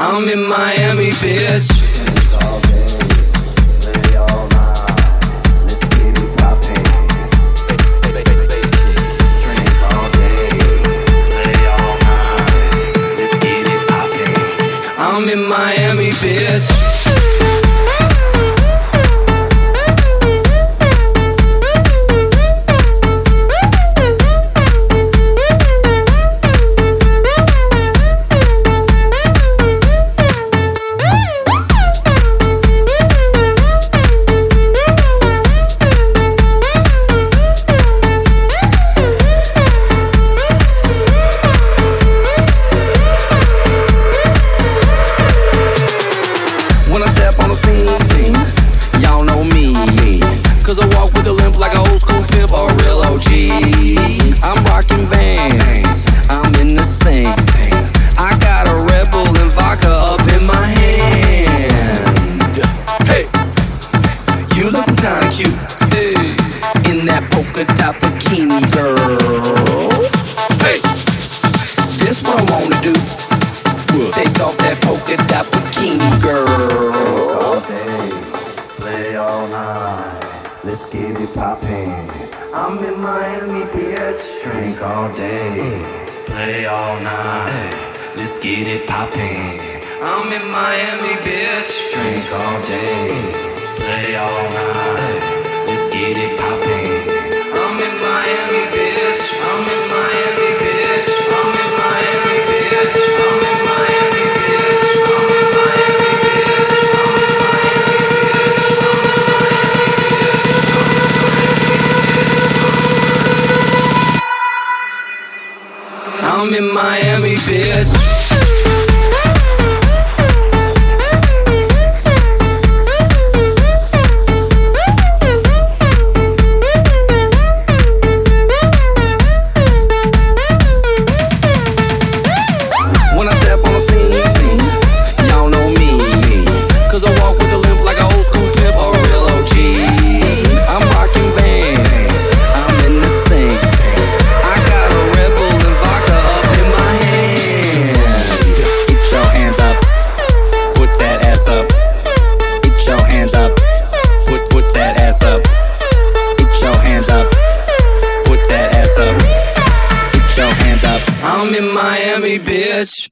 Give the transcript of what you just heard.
I'm in Miami, bitch. I'm in Miami, bitch. Walk with a limp like an old school pimp or real OG. I'm rocking vans, I'm in the same. I got a Red Bull and vodka up in my hand. Hey, you looking kinda cute. In that polka dot bikini, girl. Let's get it poppin'. I'm in Miami, bitch. Drink all day, play all night. Let's get it poppin'. I'm in Miami, bitch. Drink all day, play all night. Let's get it poppin'. I'm in Miami, bitch. I'm in Miami, bitch.